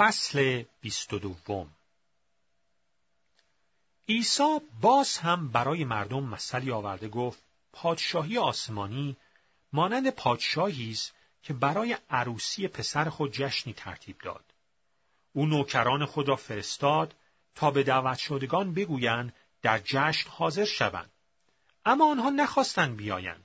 فصل بیست و دوم عیسی باز هم برای مردم مثلی آورده گفت پادشاهی آسمانی مانند پادشاهی است که برای عروسی پسر خود جشنی ترتیب داد. او نوکران خود را فرستاد تا به دعوت شدگان بگویند در جشن حاضر شوند. اما آنها نخواستند بیایند.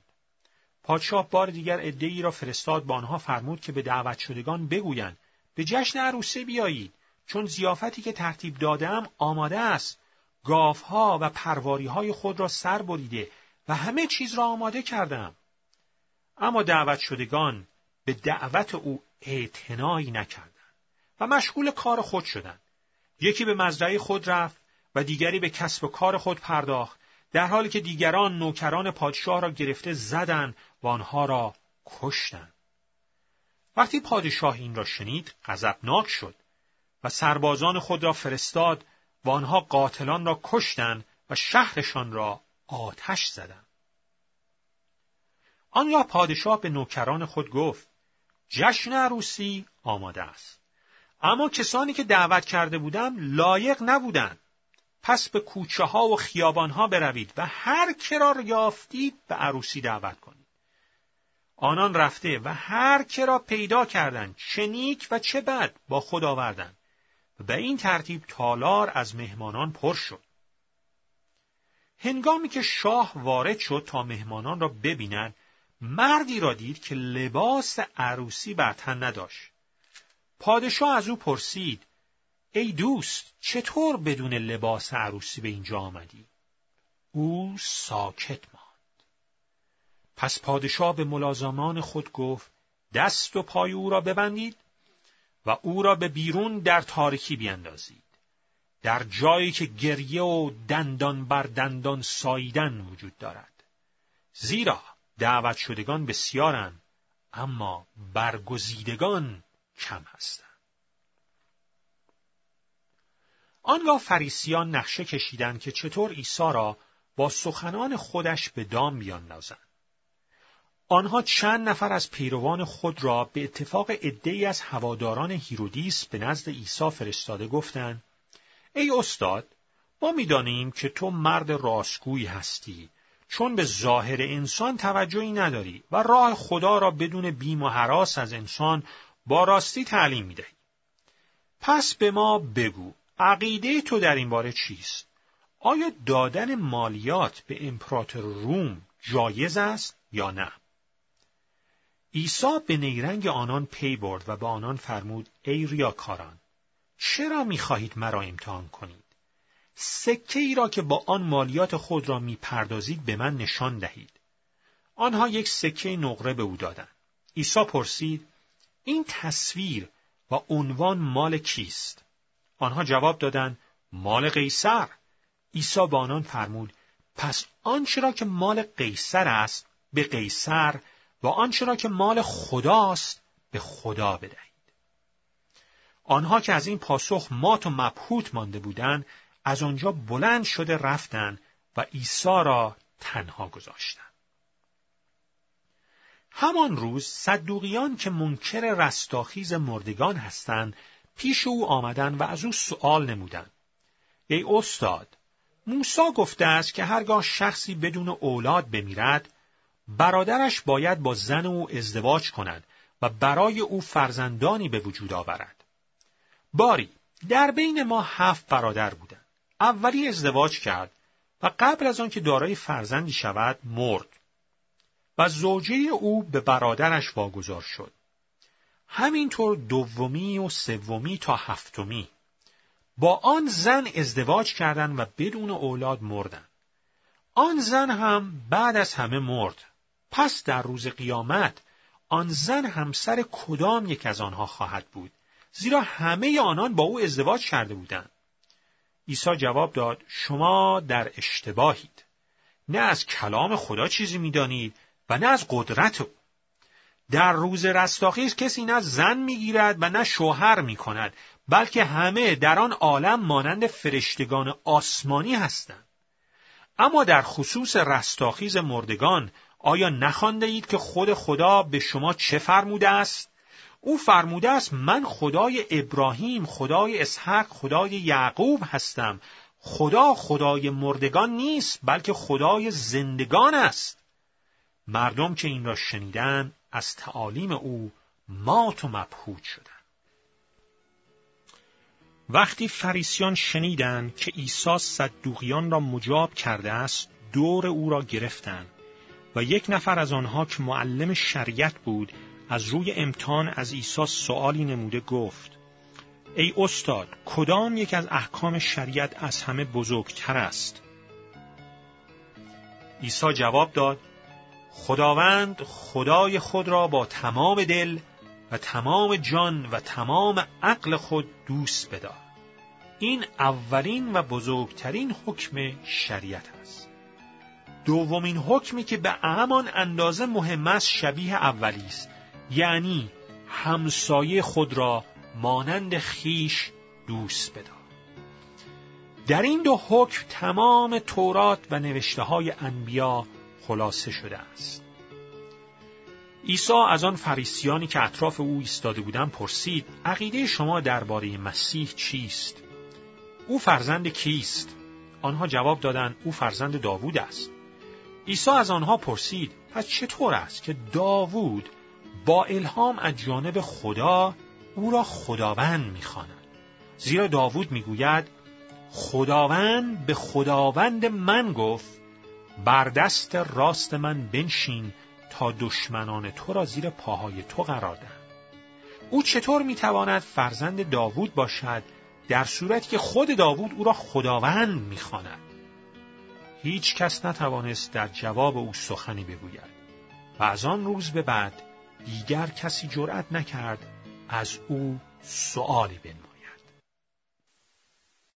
پادشاه بار دیگر ای را فرستاد با آنها فرمود که به دعوت شدگان بگویند به جشن عروسی بیایید چون زیافتی که ترتیب دادم آماده است. گاوها و پرواریهای خود را سر بریده و همه چیز را آماده کردم. اما دعوت شدگان به دعوت او اعتنایی نکردند و مشغول کار خود شدند. یکی به مزرعه خود رفت و دیگری به کسب و کار خود پرداخت در حالی که دیگران نوکران پادشاه را گرفته زدند و آنها را کشتند. وقتی پادشاه این را شنید غضبناک شد و سربازان خود را فرستاد و آنها قاتلان را کشتند و شهرشان را آتش زدند. آنگاه پادشاه به نوکران خود گفت جشن عروسی آماده است. اما کسانی که دعوت کرده بودم لایق نبودند. پس به کوچه ها و خیابان ها بروید و هر کرا را یافتید به عروسی دعوت کنید. آنان رفته و هر کرا پیدا کردند چه نیک و چه بد با خود آوردند و به این ترتیب تالار از مهمانان پر شد. هنگامی که شاه وارد شد تا مهمانان را ببیند مردی را دید که لباس عروسی بر تن نداشت. پادشاه از او پرسید ای دوست چطور بدون لباس عروسی به اینجا آمدی؟ او ساکت ماند. پس پادشاه به ملازمان خود گفت دست و پای او را ببندید و او را به بیرون در تاریکی بیندازید. در جایی که گریه و دندان بر دندان ساییدن وجود دارد. زیرا دعوت شدگان بسیارند اما برگزیدگان کم هستند. آنگاه فریسیان نقشه کشیدند که چطور عیسی را با سخنان خودش به دام بیاندازند. آنها چند نفر از پیروان خود را به اتفاق عدهای از هواداران هیرودیس به نزد عیسی فرستاده گفتند ای استاد ما می‌دانیم که تو مرد راستگویی هستی چون به ظاهر انسان توجهی نداری و راه خدا را بدون بیم و حراس از انسان با راستی تعلیم می‌دهی. پس به ما بگو عقیده تو در این باره چیست؟ آیا دادن مالیات به امپراتور روم جایز است یا نه؟ عیسی به نیرنگ آنان پی برد و به آنان فرمود ای ریاکاران چرا می‌خواهید مرا امتحان کنید؟ سکه ای را که با آن مالیات خود را می‌پردازید به من نشان دهید. آنها یک سکه نقره به او دادند. عیسی پرسید این تصویر و عنوان مال کیست؟ آنها جواب دادند مال قیصر. عیسی به آنان فرمود پس آنچه را که مال قیصر است به قیصر و آنچه را که مال خداست به خدا بدهید. آنها که از این پاسخ مات و مبهوت مانده بودند از آنجا بلند شده رفتند و عیسی را تنها گذاشتند. همان روز صدوقیان که منکر رستاخیز مردگان هستند پیش او آمدند و از او سؤال نمودند. ای استاد، موسی گفته است که هرگاه شخصی بدون اولاد بمیرد برادرش باید با زن او ازدواج کند و برای او فرزندانی به وجود آورد. باری در بین ما هفت برادر بودند. اولی ازدواج کرد و قبل از آنکه دارای فرزندی شود مرد و زوجه او به برادرش واگذار شد. همینطور دومی و سومی تا هفتمی با آن زن ازدواج کردند و بدون اولاد مردند. آن زن هم بعد از همه مرد پس در روز قیامت آن زن همسر کدام یک از آنها خواهد بود؟ زیرا همه آنان با او ازدواج کرده بودند. عیسی جواب داد شما در اشتباهید. نه از کلام خدا چیزی می‌دانید و نه از قدرت او. در روز رستاخیز کسی نه زن می‌گیرد و نه شوهر می‌کند بلکه همه در آن عالم مانند فرشتگان آسمانی هستند. اما در خصوص رستاخیز مردگان آیا نخوانده اید که خود خدا به شما چه فرموده است؟ او فرموده است من خدای ابراهیم، خدای اسحاق، خدای یعقوب هستم. خدا خدای مردگان نیست بلکه خدای زندگان است. مردم که این را شنیدن از تعالیم او مات و مبهوت شدند. وقتی فریسیان شنیدند که عیسی صدوقیان را مجاب کرده است دور او را گرفتند و یک نفر از آنها که معلم شریعت بود از روی امتحان از عیسی سوالی نموده گفت ای استاد کدام یک از احکام شریعت از همه بزرگتر است؟ عیسی جواب داد خداوند خدای خود را با تمام دل و تمام جان و تمام عقل خود دوست بدار این اولین و بزرگترین حکم شریعت است. دومین حکمی که به همان اندازه مهم است شبیه اولی است. یعنی همسایه خود را مانند خیش دوست بدار در این دو حکم تمام تورات و نوشته های انبیا خلاصه شده است. عیسی از آن فریسیانی که اطراف او ایستاده بودند پرسید عقیده شما درباره مسیح چیست؟ او فرزند کیست؟ آنها جواب دادند او فرزند داوود است. عیسی از آنها پرسید پس چطور است که داوود با الهام از جانب خدا او را خداوند می‌خواند؟ زیرا داوود می‌گوید خداوند به خداوند من گفت بر دست راست من بنشین تا دشمنان تو را زیر پاهای تو قرار دهم او چطور می‌تواند فرزند داوود باشد در صورتی که خود داوود او را خداوند می‌خواند؟ هیچ کس نتوانست در جواب او سخنی بگوید و از آن روز به بعد دیگر کسی جرأت نکرد از او سؤالی بنماید